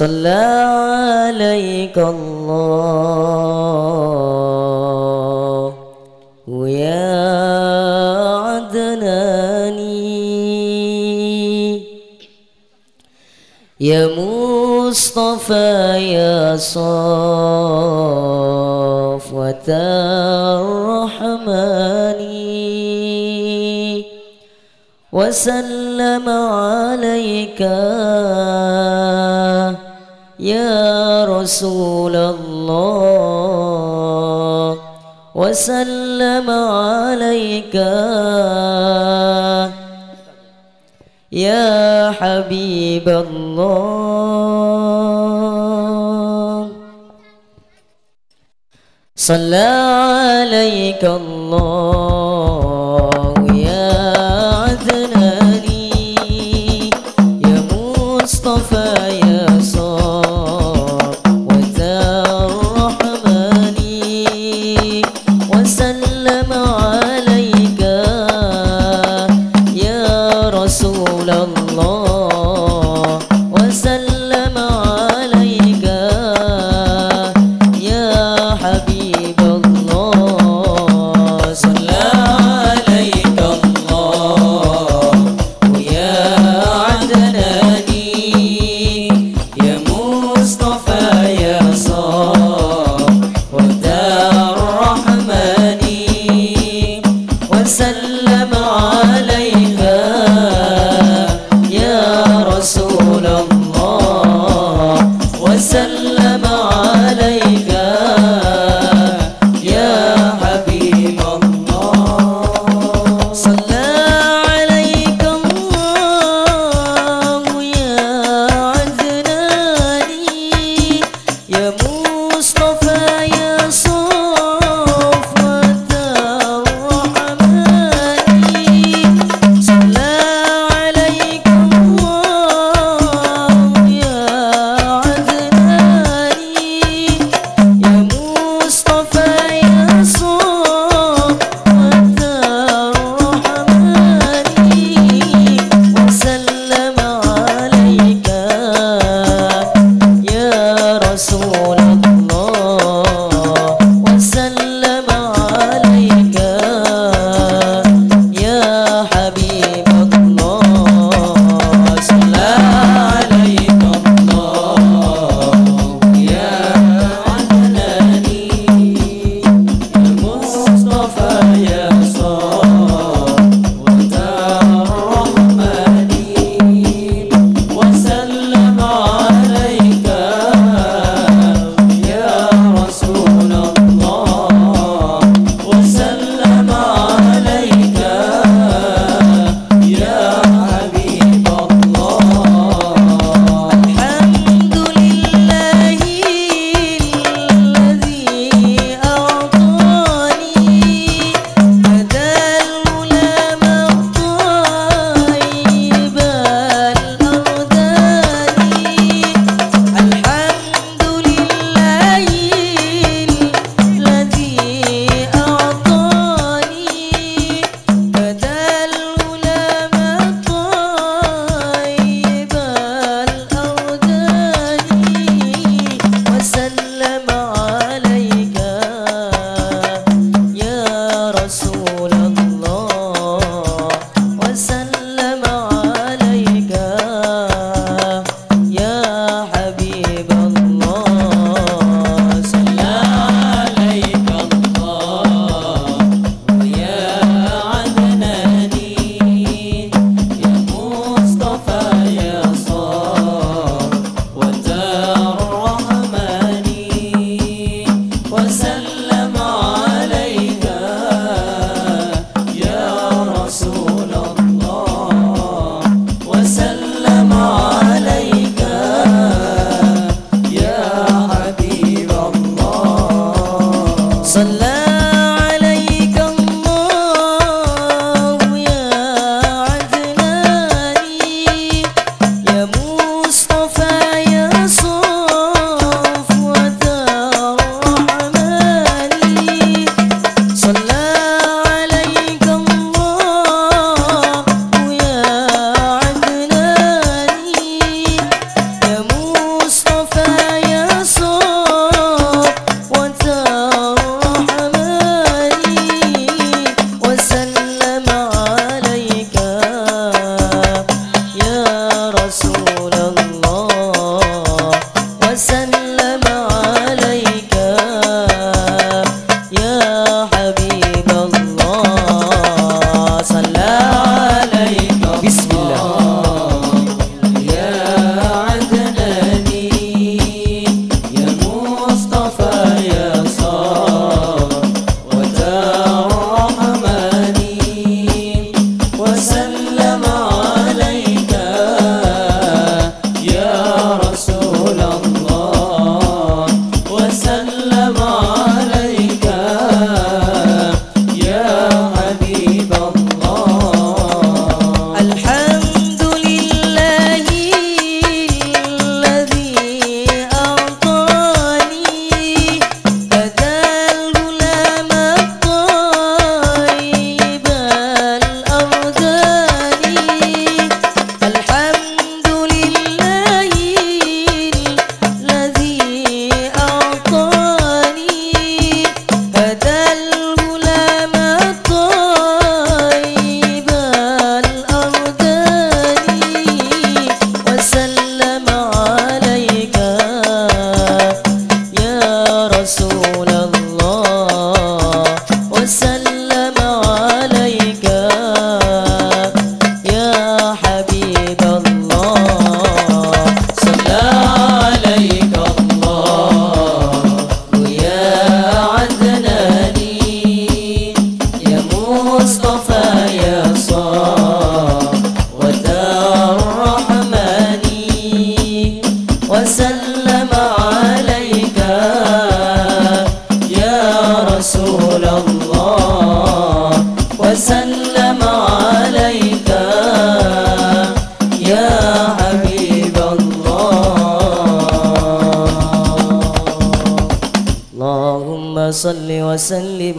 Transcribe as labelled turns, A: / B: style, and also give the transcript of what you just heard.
A: صلى عليك الله. ويا عدناني. يا مصطفى يا صفوة الرحمن وسلم عليك يا رسول الله وسلم عليك. يا حبيب الله. صلى عليك الله. love. وسلم وبارك عليه